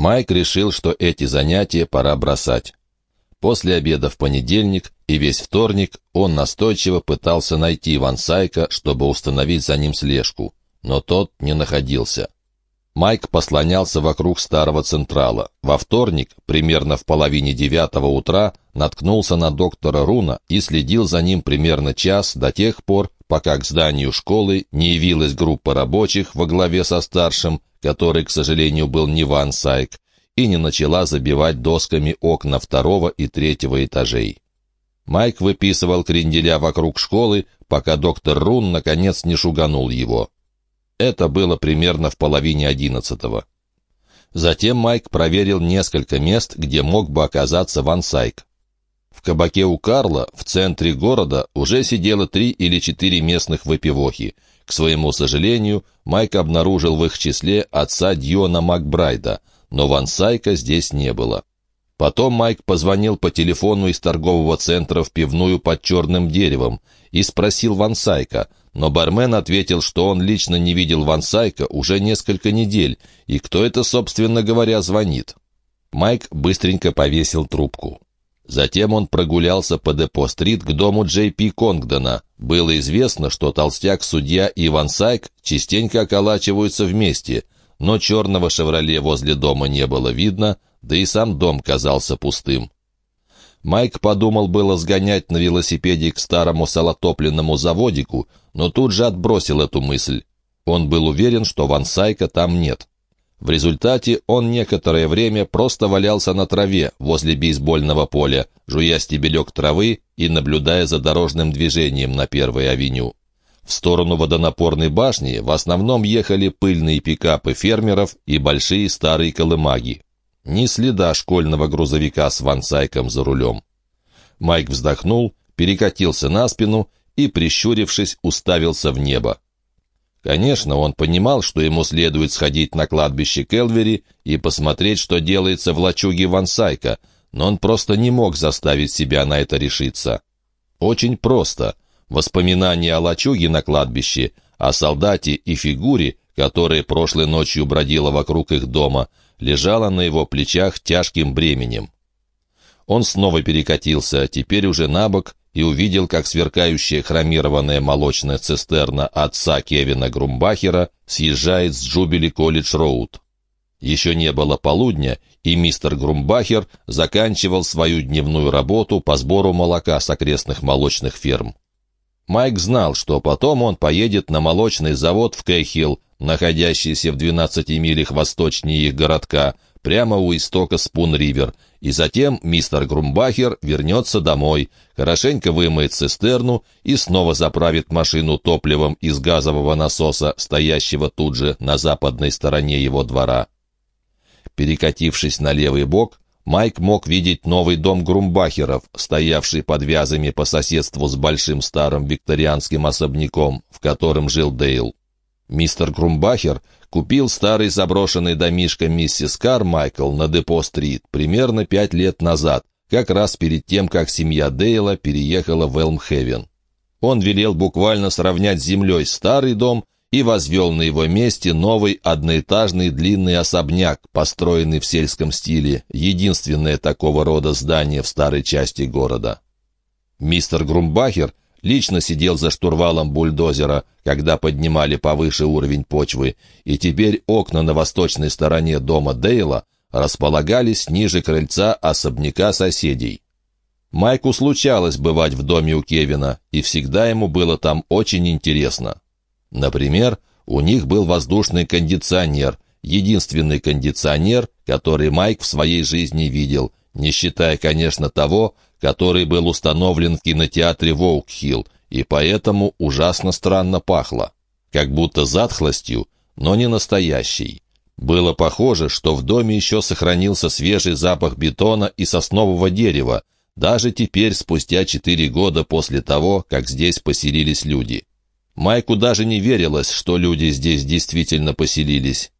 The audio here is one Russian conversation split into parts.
Майк решил, что эти занятия пора бросать. После обеда в понедельник и весь вторник он настойчиво пытался найти Ван Сайка, чтобы установить за ним слежку, но тот не находился. Майк послонялся вокруг старого Централа. Во вторник, примерно в половине девятого утра, наткнулся на доктора Руна и следил за ним примерно час до тех пор, пока к зданию школы не явилась группа рабочих во главе со старшим, который, к сожалению, был не Ван Сайк, и не начала забивать досками окна второго и третьего этажей. Майк выписывал кренделя вокруг школы, пока доктор Рун наконец не шуганул его. Это было примерно в половине одиннадцатого. Затем Майк проверил несколько мест, где мог бы оказаться Ван Сайк. В кабаке у Карла, в центре города, уже сидело три или четыре местных выпивохи. К своему сожалению, Майк обнаружил в их числе отца Дьона Макбрайда, но Ван Сайка здесь не было. Потом Майк позвонил по телефону из торгового центра в пивную под черным деревом и спросил Ван Сайка, но бармен ответил, что он лично не видел Ван Сайка уже несколько недель, и кто это, собственно говоря, звонит. Майк быстренько повесил трубку. Затем он прогулялся по Депо-стрит к дому Джей Пи Конгдона. Было известно, что толстяк-судья и Ван Сайк частенько околачиваются вместе — но черного «Шевроле» возле дома не было видно, да и сам дом казался пустым. Майк подумал было сгонять на велосипеде к старому салотопленному заводику, но тут же отбросил эту мысль. Он был уверен, что Ван Сайка там нет. В результате он некоторое время просто валялся на траве возле бейсбольного поля, жуя стебелек травы и наблюдая за дорожным движением на Первой авеню. В сторону водонапорной башни в основном ехали пыльные пикапы фермеров и большие старые колымаги. Ни следа школьного грузовика с вансайком за рулем. Майк вздохнул, перекатился на спину и, прищурившись, уставился в небо. Конечно, он понимал, что ему следует сходить на кладбище Келвери и посмотреть, что делается в лачуге Вансайка, но он просто не мог заставить себя на это решиться. Очень просто — Воспоминания о лачуге на кладбище, о солдате и фигуре, которая прошлой ночью бродила вокруг их дома, лежала на его плечах тяжким бременем. Он снова перекатился, теперь уже на бок, и увидел, как сверкающая хромированная молочная цистерна отца Кевина Грумбахера съезжает с Джубили Колледж Роуд. Еще не было полудня, и мистер Грумбахер заканчивал свою дневную работу по сбору молока с окрестных молочных ферм. Майк знал, что потом он поедет на молочный завод в Кэхилл, находящийся в 12 милях восточнее их городка, прямо у истока Спун-Ривер, и затем мистер Грумбахер вернется домой, хорошенько вымоет цистерну и снова заправит машину топливом из газового насоса, стоящего тут же на западной стороне его двора. Перекатившись на левый бок, Майк мог видеть новый дом Грумбахеров, стоявший под вязами по соседству с большим старым викторианским особняком, в котором жил Дейл. Мистер Грумбахер купил старый заброшенный домишко миссис Кармайкл на Депо-стрит примерно пять лет назад, как раз перед тем, как семья Дейла переехала в Элмхевен. Он велел буквально сравнять с землей старый дом и возвел на его месте новый одноэтажный длинный особняк, построенный в сельском стиле, единственное такого рода здание в старой части города. Мистер Грумбахер лично сидел за штурвалом бульдозера, когда поднимали повыше уровень почвы, и теперь окна на восточной стороне дома Дейла располагались ниже крыльца особняка соседей. Майку случалось бывать в доме у Кевина, и всегда ему было там очень интересно. Например, у них был воздушный кондиционер, единственный кондиционер, который Майк в своей жизни видел, не считая, конечно, того, который был установлен в кинотеатре Воукхилл, и поэтому ужасно странно пахло. Как будто затхлостью, но не настоящей. Было похоже, что в доме еще сохранился свежий запах бетона и соснового дерева, даже теперь, спустя четыре года после того, как здесь поселились люди. Майку даже не верилось, что люди здесь действительно поселились.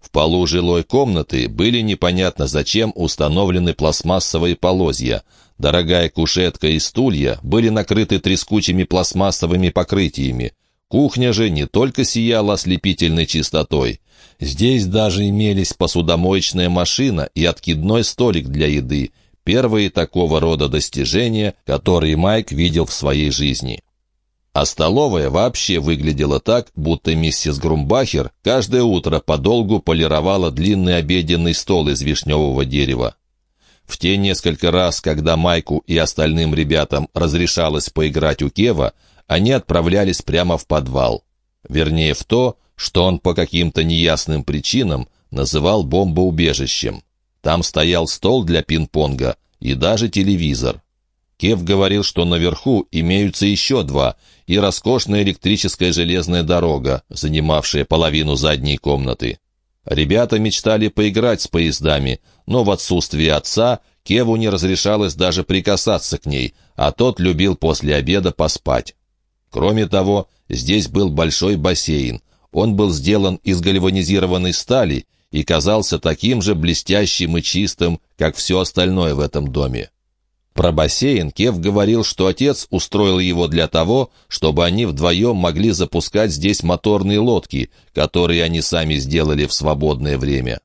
В полу жилой комнаты были непонятно зачем установлены пластмассовые полозья. Дорогая кушетка и стулья были накрыты трескучими пластмассовыми покрытиями. Кухня же не только сияла ослепительной чистотой. Здесь даже имелись посудомоечная машина и откидной столик для еды, первые такого рода достижения, которые Майк видел в своей жизни. А столовая вообще выглядела так, будто миссис Грумбахер каждое утро подолгу полировала длинный обеденный стол из вишневого дерева. В те несколько раз, когда Майку и остальным ребятам разрешалось поиграть у Кева, они отправлялись прямо в подвал. Вернее, в то, что он по каким-то неясным причинам называл бомбоубежищем. Там стоял стол для пинг-понга и даже телевизор. Кев говорил, что наверху имеются еще два, и роскошная электрическая железная дорога, занимавшая половину задней комнаты. Ребята мечтали поиграть с поездами, но в отсутствие отца Кеву не разрешалось даже прикасаться к ней, а тот любил после обеда поспать. Кроме того, здесь был большой бассейн. Он был сделан из гальванизированной стали и казался таким же блестящим и чистым, как все остальное в этом доме. Про бассейн Кев говорил, что отец устроил его для того, чтобы они вдвоем могли запускать здесь моторные лодки, которые они сами сделали в свободное время.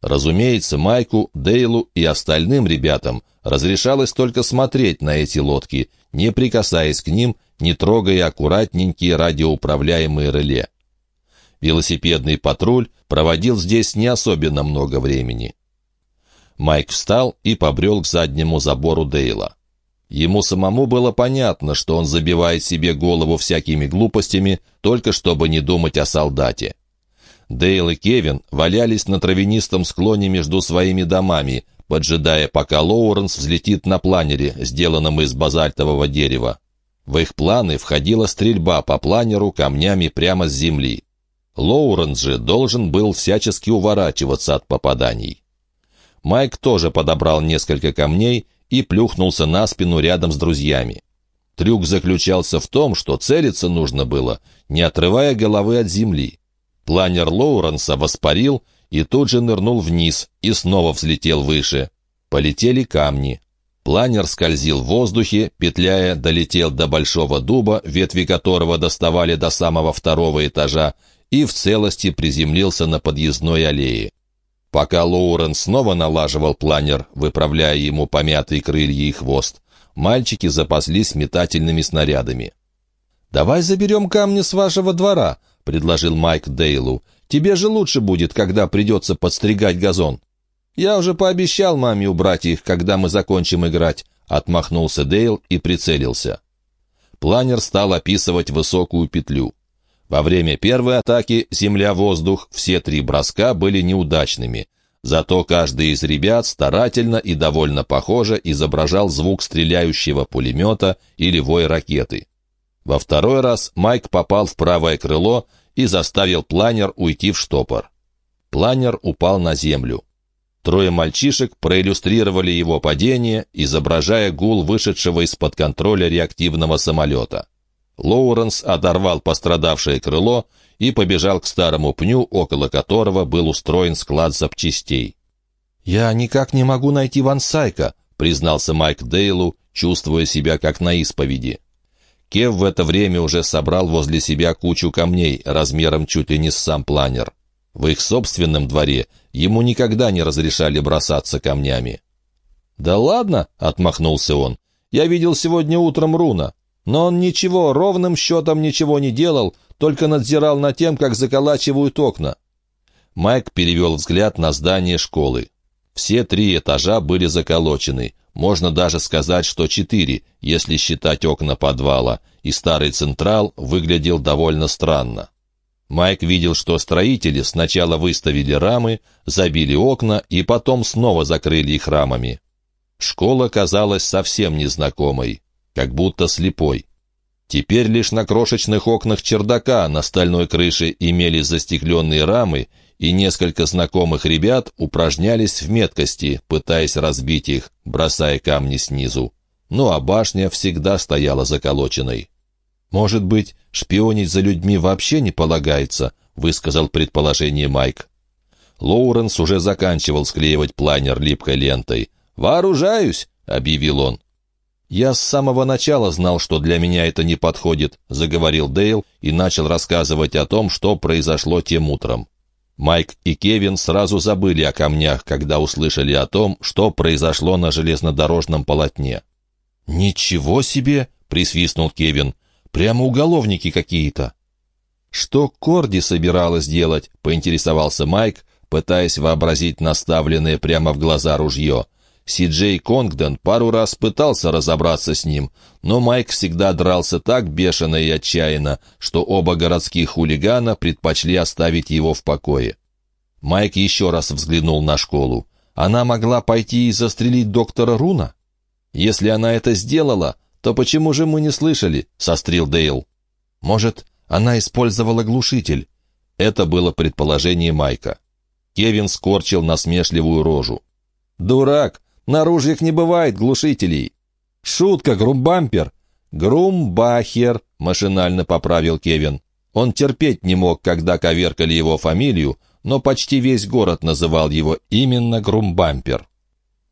Разумеется, Майку, Дейлу и остальным ребятам разрешалось только смотреть на эти лодки, не прикасаясь к ним, не трогая аккуратненькие радиоуправляемые реле. Велосипедный патруль проводил здесь не особенно много времени. Майк встал и побрел к заднему забору Дейла. Ему самому было понятно, что он забивает себе голову всякими глупостями, только чтобы не думать о солдате. Дейл и Кевин валялись на травянистом склоне между своими домами, поджидая, пока Лоуренс взлетит на планере, сделанном из базальтового дерева. В их планы входила стрельба по планеру камнями прямо с земли. Лоуренс же должен был всячески уворачиваться от попаданий. Майк тоже подобрал несколько камней и плюхнулся на спину рядом с друзьями. Трюк заключался в том, что целиться нужно было, не отрывая головы от земли. Планер Лоуренса воспарил и тут же нырнул вниз и снова взлетел выше. Полетели камни. Планер скользил в воздухе, петляя, долетел до большого дуба, ветви которого доставали до самого второго этажа, и в целости приземлился на подъездной аллее. Пока Лоурен снова налаживал планер, выправляя ему помятые крылья и хвост, мальчики запаслись метательными снарядами. «Давай заберем камни с вашего двора», — предложил Майк Дейлу. «Тебе же лучше будет, когда придется подстригать газон». «Я уже пообещал маме убрать их, когда мы закончим играть», — отмахнулся Дейл и прицелился. Планер стал описывать высокую петлю. Во время первой атаки «Земля-воздух» все три броска были неудачными. Зато каждый из ребят старательно и довольно похоже изображал звук стреляющего пулемета или вой ракеты. Во второй раз Майк попал в правое крыло и заставил планер уйти в штопор. Планер упал на землю. Трое мальчишек проиллюстрировали его падение, изображая гул вышедшего из-под контроля реактивного самолета. Лоуренс оторвал пострадавшее крыло и побежал к старому пню, около которого был устроен склад запчастей. «Я никак не могу найти Ван Сайка», — признался Майк Дейлу, чувствуя себя как на исповеди. Кев в это время уже собрал возле себя кучу камней, размером чуть ли не с сам планер. В их собственном дворе ему никогда не разрешали бросаться камнями. «Да ладно», — отмахнулся он, — «я видел сегодня утром Руна. Но он ничего, ровным счетом ничего не делал, только надзирал над тем, как заколачивают окна. Майк перевел взгляд на здание школы. Все три этажа были заколочены. Можно даже сказать, что четыре, если считать окна подвала, и старый централ выглядел довольно странно. Майк видел, что строители сначала выставили рамы, забили окна и потом снова закрыли их рамами. Школа казалась совсем незнакомой как будто слепой. Теперь лишь на крошечных окнах чердака на стальной крыше имелись застекленные рамы, и несколько знакомых ребят упражнялись в меткости, пытаясь разбить их, бросая камни снизу. Ну а башня всегда стояла заколоченной. «Может быть, шпионить за людьми вообще не полагается?» — высказал предположение Майк. Лоуренс уже заканчивал склеивать планер липкой лентой. «Вооружаюсь!» — объявил он. «Я с самого начала знал, что для меня это не подходит», — заговорил Дейл и начал рассказывать о том, что произошло тем утром. Майк и Кевин сразу забыли о камнях, когда услышали о том, что произошло на железнодорожном полотне. «Ничего себе!» — присвистнул Кевин. «Прямо уголовники какие-то». «Что Корди собиралась делать?» — поинтересовался Майк, пытаясь вообразить наставленное прямо в глаза ружье. Си-Джей Конгден пару раз пытался разобраться с ним, но Майк всегда дрался так бешено и отчаянно, что оба городских хулигана предпочли оставить его в покое. Майк еще раз взглянул на школу. Она могла пойти и застрелить доктора Руна? Если она это сделала, то почему же мы не слышали? — сострил Дейл. Может, она использовала глушитель? Это было предположение Майка. Кевин скорчил насмешливую рожу. «Дурак! На ружьях не бывает глушителей. Шутка, грумбампер. Грумбахер, машинально поправил Кевин. Он терпеть не мог, когда коверкали его фамилию, но почти весь город называл его именно Грумбампер.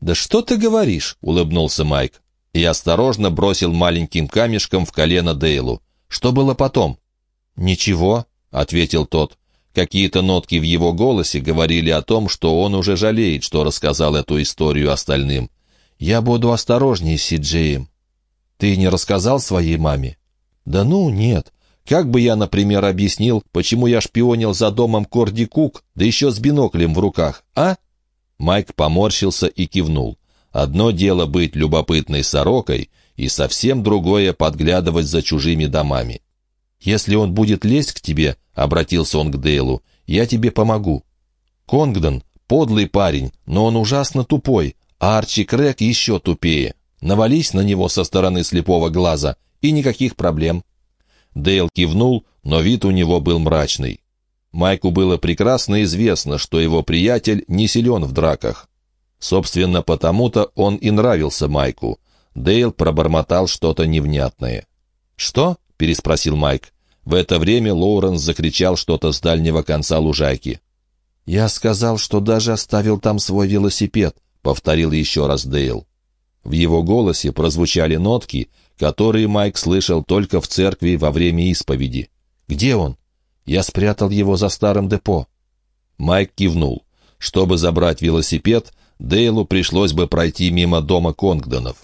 «Да что ты говоришь?» — улыбнулся Майк. И осторожно бросил маленьким камешком в колено Дейлу. «Что было потом?» «Ничего», — ответил тот. Какие-то нотки в его голосе говорили о том, что он уже жалеет, что рассказал эту историю остальным. «Я буду осторожнее с Сиджеем». «Ты не рассказал своей маме?» «Да ну, нет. Как бы я, например, объяснил, почему я шпионил за домом Корди Кук, да еще с биноклем в руках, а?» Майк поморщился и кивнул. «Одно дело быть любопытной сорокой, и совсем другое — подглядывать за чужими домами. «Если он будет лезть к тебе», — обратился он к Дейлу, — «я тебе помогу». Конгдон — подлый парень, но он ужасно тупой, а Арчи Крэк еще тупее. Навались на него со стороны слепого глаза, и никаких проблем. Дейл кивнул, но вид у него был мрачный. Майку было прекрасно известно, что его приятель не силен в драках. Собственно, потому-то он и нравился Майку. Дейл пробормотал что-то невнятное. «Что?» — переспросил Майк. В это время Лоуренс закричал что-то с дальнего конца лужайки. «Я сказал, что даже оставил там свой велосипед», — повторил еще раз Дейл. В его голосе прозвучали нотки, которые Майк слышал только в церкви во время исповеди. «Где он?» «Я спрятал его за старым депо». Майк кивнул. Чтобы забрать велосипед, Дейлу пришлось бы пройти мимо дома Конгдонов.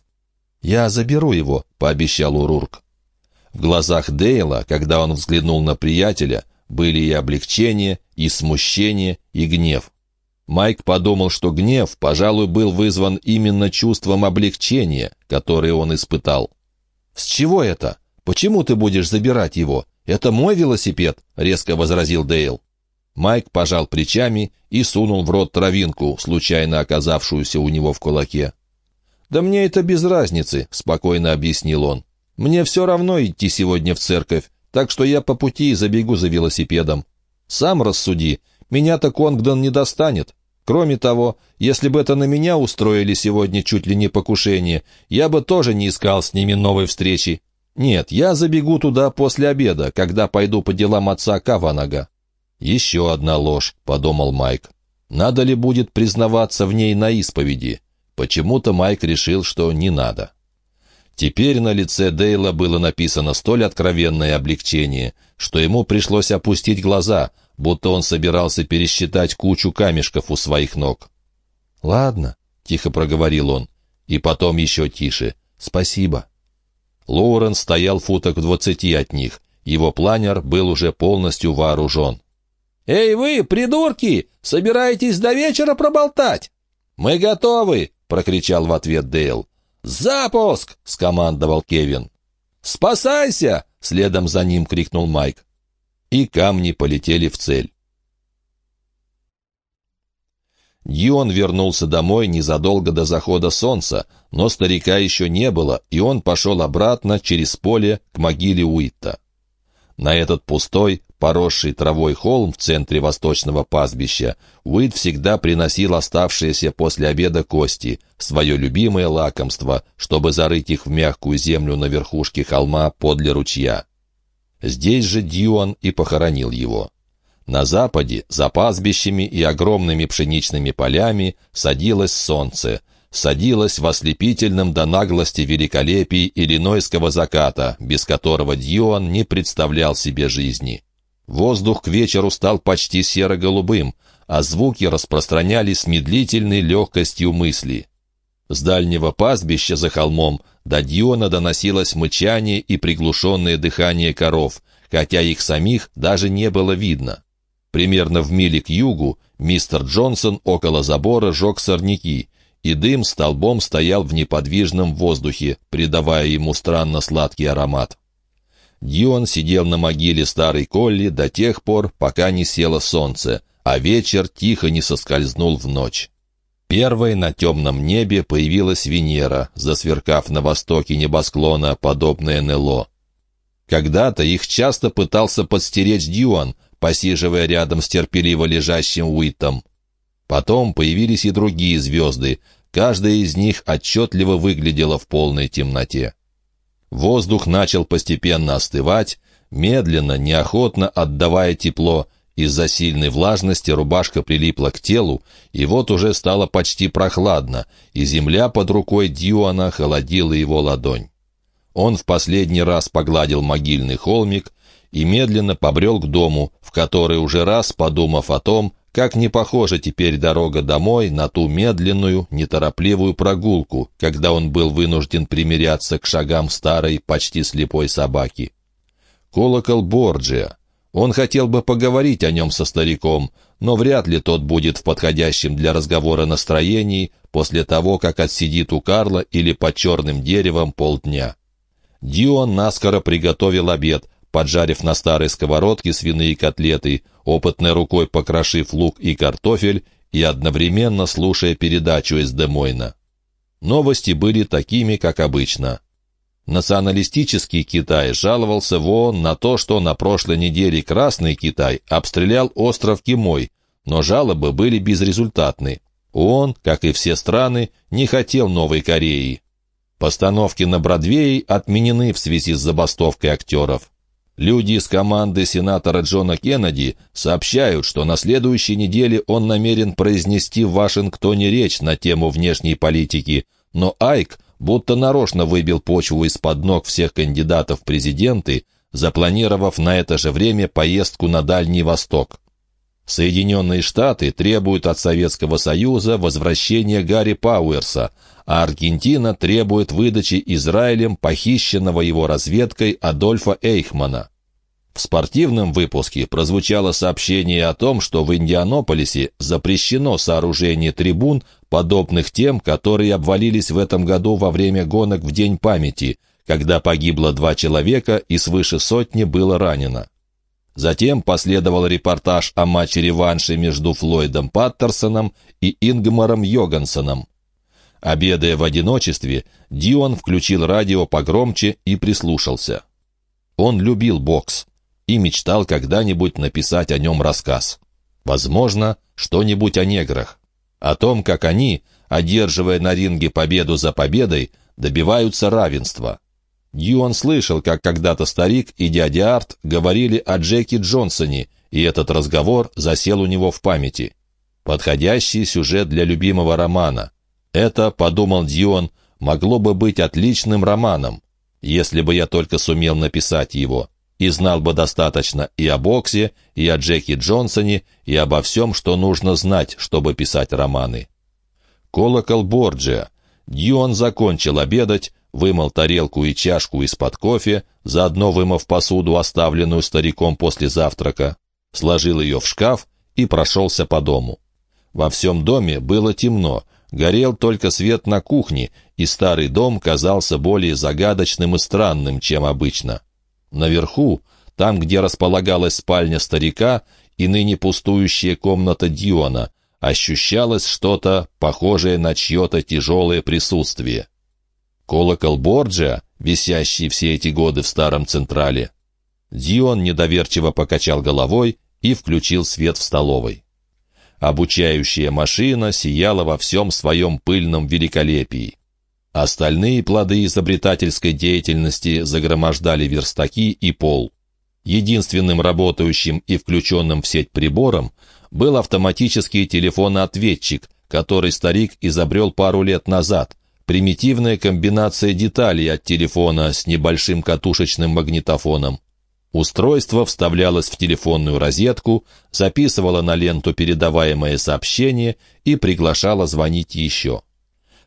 «Я заберу его», — пообещал Урурк. В глазах Дейла, когда он взглянул на приятеля, были и облегчение, и смущение, и гнев. Майк подумал, что гнев, пожалуй, был вызван именно чувством облегчения, которое он испытал. «С чего это? Почему ты будешь забирать его? Это мой велосипед», — резко возразил Дейл. Майк пожал плечами и сунул в рот травинку, случайно оказавшуюся у него в кулаке. «Да мне это без разницы», — спокойно объяснил он. Мне все равно идти сегодня в церковь, так что я по пути забегу за велосипедом. Сам рассуди, меня-то Конгдон не достанет. Кроме того, если бы это на меня устроили сегодня чуть ли не покушение, я бы тоже не искал с ними новой встречи. Нет, я забегу туда после обеда, когда пойду по делам отца Каванага. «Еще одна ложь», — подумал Майк. «Надо ли будет признаваться в ней на исповеди?» Почему-то Майк решил, что не надо. Теперь на лице Дейла было написано столь откровенное облегчение, что ему пришлось опустить глаза, будто он собирался пересчитать кучу камешков у своих ног. «Ладно», — тихо проговорил он, и потом еще тише. «Спасибо». Лоурен стоял футок в двадцати от них. Его планер был уже полностью вооружен. «Эй вы, придурки! Собираетесь до вечера проболтать?» «Мы готовы!» — прокричал в ответ Дейл. «Запуск!» — скомандовал Кевин. «Спасайся!» — следом за ним крикнул Майк. И камни полетели в цель. Дион вернулся домой незадолго до захода солнца, но старика еще не было, и он пошел обратно через поле к могиле Уитта. На этот пустой, поросший травой холм в центре восточного пастбища, Уит всегда приносил оставшиеся после обеда кости, свое любимое лакомство, чтобы зарыть их в мягкую землю на верхушке холма подле ручья. Здесь же Дьюан и похоронил его. На западе, за пастбищами и огромными пшеничными полями, садилось солнце. Садилась в ослепительном до наглости великолепии иллинойского заката, без которого Дьюан не представлял себе жизни. Воздух к вечеру стал почти серо-голубым, а звуки распространялись с медлительной легкостью мысли. С дальнего пастбища за холмом до Дьюана доносилось мычание и приглушенное дыхание коров, хотя их самих даже не было видно. Примерно в миле к югу мистер Джонсон около забора жег сорняки, и дым столбом стоял в неподвижном воздухе, придавая ему странно сладкий аромат. Дьюан сидел на могиле старой Колли до тех пор, пока не село солнце, а вечер тихо не соскользнул в ночь. Первой на темном небе появилась Венера, засверкав на востоке небосклона, подобное НЛО. Когда-то их часто пытался подстеречь Дьюан, посиживая рядом с терпеливо лежащим Уитом. Потом появились и другие звезды, каждая из них отчетливо выглядела в полной темноте. Воздух начал постепенно остывать, медленно, неохотно отдавая тепло, из-за сильной влажности рубашка прилипла к телу, и вот уже стало почти прохладно, и земля под рукой Дьюана холодила его ладонь. Он в последний раз погладил могильный холмик и медленно побрел к дому, в который уже раз, подумав о том, как не похожа теперь дорога домой на ту медленную, неторопливую прогулку, когда он был вынужден примиряться к шагам старой, почти слепой собаки. Колокол Борджиа. Он хотел бы поговорить о нем со стариком, но вряд ли тот будет в подходящем для разговора настроении после того, как отсидит у Карла или под черным деревом полдня. Дион наскоро приготовил обед, поджарив на старой сковородке свиные котлеты, опытной рукой покрошив лук и картофель и одновременно слушая передачу из Демойна. Новости были такими, как обычно. Националистический Китай жаловался в ООН на то, что на прошлой неделе Красный Китай обстрелял остров Кимой, но жалобы были безрезультатны. ООН, как и все страны, не хотел Новой Кореи. Постановки на Бродвее отменены в связи с забастовкой актеров. Люди из команды сенатора Джона Кеннеди сообщают, что на следующей неделе он намерен произнести в Вашингтоне речь на тему внешней политики, но Айк будто нарочно выбил почву из-под ног всех кандидатов в президенты, запланировав на это же время поездку на Дальний Восток. Соединенные Штаты требуют от Советского Союза возвращения Гарри Пауэрса, а Аргентина требует выдачи Израилем похищенного его разведкой Адольфа Эйхмана. В спортивном выпуске прозвучало сообщение о том, что в Индианополисе запрещено сооружение трибун, подобных тем, которые обвалились в этом году во время гонок в День памяти, когда погибло два человека и свыше сотни было ранено. Затем последовал репортаж о матче-реванше между Флойдом Паттерсоном и Ингмаром Йогансоном. Обедая в одиночестве, Дион включил радио погромче и прислушался. Он любил бокс и мечтал когда-нибудь написать о нем рассказ. Возможно, что-нибудь о неграх. О том, как они, одерживая на ринге победу за победой, добиваются равенства. Дьюан слышал, как когда-то старик и дядя Арт говорили о Джеки Джонсоне, и этот разговор засел у него в памяти. Подходящий сюжет для любимого романа. Это, подумал Дьюан, могло бы быть отличным романом, если бы я только сумел написать его, и знал бы достаточно и о боксе, и о Джеки Джонсоне, и обо всем, что нужно знать, чтобы писать романы. Колокол Борджиа. Дьюан закончил обедать, вымыл тарелку и чашку из-под кофе, заодно вымыв посуду, оставленную стариком после завтрака, сложил ее в шкаф и прошелся по дому. Во всем доме было темно, горел только свет на кухне, и старый дом казался более загадочным и странным, чем обычно. Наверху, там, где располагалась спальня старика и ныне пустующая комната Диона, ощущалось что-то, похожее на чье-то тяжелое присутствие. Колокол Борджа, висящий все эти годы в старом Централе. Дион недоверчиво покачал головой и включил свет в столовой. Обучающая машина сияла во всем своем пыльном великолепии. Остальные плоды изобретательской деятельности загромождали верстаки и пол. Единственным работающим и включенным в сеть прибором был автоматический телефон-ответчик, который старик изобрел пару лет назад. Примитивная комбинация деталей от телефона с небольшим катушечным магнитофоном. Устройство вставлялось в телефонную розетку, записывало на ленту передаваемое сообщение и приглашало звонить еще.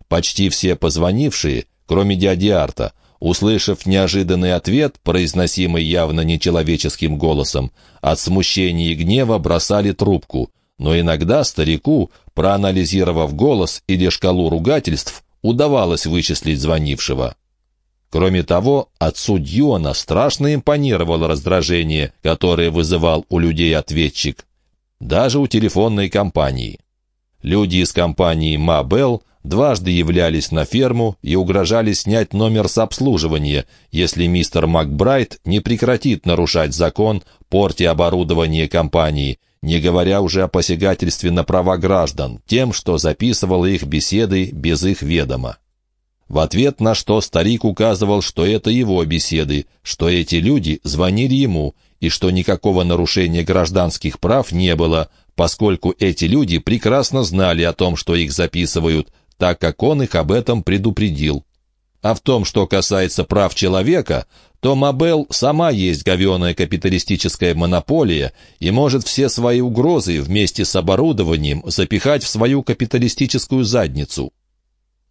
Почти все позвонившие, кроме дяди Арта, услышав неожиданный ответ, произносимый явно нечеловеческим голосом, от смущения и гнева бросали трубку, но иногда старику, проанализировав голос или шкалу ругательств, удавалось вычислить звонившего. Кроме того, отцу Дьюана страшно импонировало раздражение, которое вызывал у людей ответчик, даже у телефонной компании. Люди из компании «Мабелл» дважды являлись на ферму и угрожали снять номер с обслуживания, если мистер Макбрайт не прекратит нарушать закон, порти оборудование компании, не говоря уже о посягательстве на права граждан, тем, что записывало их беседы без их ведома. В ответ на что старик указывал, что это его беседы, что эти люди звонили ему, и что никакого нарушения гражданских прав не было, поскольку эти люди прекрасно знали о том, что их записывают, так как он их об этом предупредил. А в том, что касается прав человека, то Мабел сама есть говеная капиталистическая монополия и может все свои угрозы вместе с оборудованием запихать в свою капиталистическую задницу.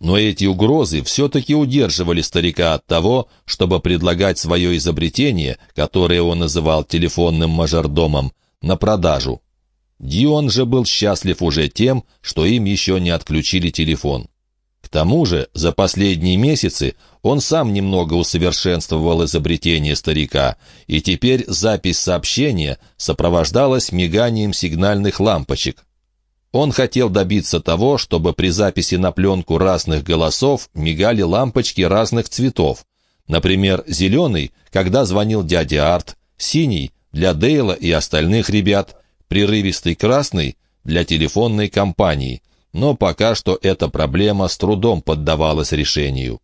Но эти угрозы все-таки удерживали старика от того, чтобы предлагать свое изобретение, которое он называл телефонным мажордомом, на продажу. Дион же был счастлив уже тем, что им еще не отключили телефон. Тому же, за последние месяцы он сам немного усовершенствовал изобретение старика, и теперь запись сообщения сопровождалась миганием сигнальных лампочек. Он хотел добиться того, чтобы при записи на пленку разных голосов мигали лампочки разных цветов. Например, зеленый, когда звонил дядя Арт, синий — для Дейла и остальных ребят, прерывистый красный для телефонной компании, но пока что эта проблема с трудом поддавалась решению.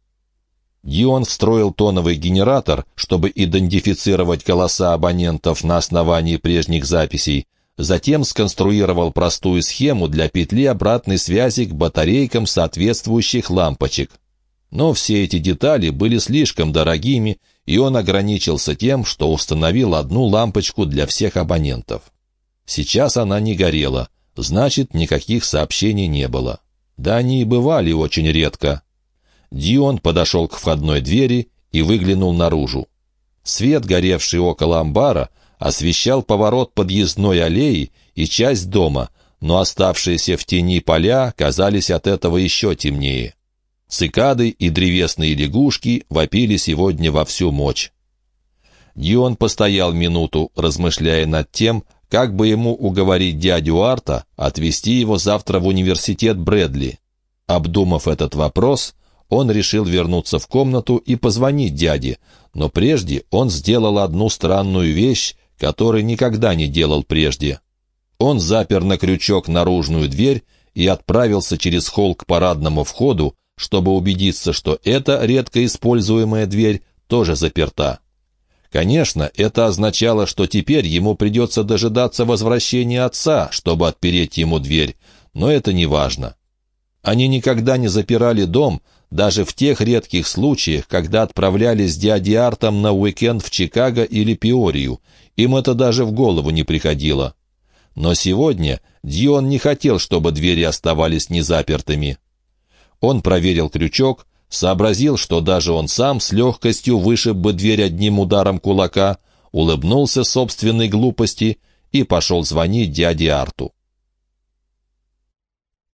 Дион встроил тоновый генератор, чтобы идентифицировать голоса абонентов на основании прежних записей, затем сконструировал простую схему для петли обратной связи к батарейкам соответствующих лампочек. Но все эти детали были слишком дорогими, и он ограничился тем, что установил одну лампочку для всех абонентов. Сейчас она не горела, значит, никаких сообщений не было. Да они и бывали очень редко. Дион подошел к входной двери и выглянул наружу. Свет, горевший около амбара, освещал поворот подъездной аллеи и часть дома, но оставшиеся в тени поля казались от этого еще темнее. Цикады и древесные лягушки вопили сегодня во всю мощь. Дион постоял минуту, размышляя над тем, как бы ему уговорить дядю Арта отвезти его завтра в университет Брэдли. Обдумав этот вопрос, он решил вернуться в комнату и позвонить дяде, но прежде он сделал одну странную вещь, которую никогда не делал прежде. Он запер на крючок наружную дверь и отправился через холл к парадному входу, чтобы убедиться, что эта редко используемая дверь тоже заперта. Конечно, это означало, что теперь ему придется дожидаться возвращения отца, чтобы отпереть ему дверь, но это не важно. Они никогда не запирали дом, даже в тех редких случаях, когда отправлялись с дядей Артом на уикенд в Чикаго или Пиорию. Им это даже в голову не приходило. Но сегодня Дион не хотел, чтобы двери оставались незапертыми. Он проверил крючок, сообразил, что даже он сам с легкостью вышиб бы дверь одним ударом кулака, улыбнулся собственной глупости и пошел звонить дяде Арту.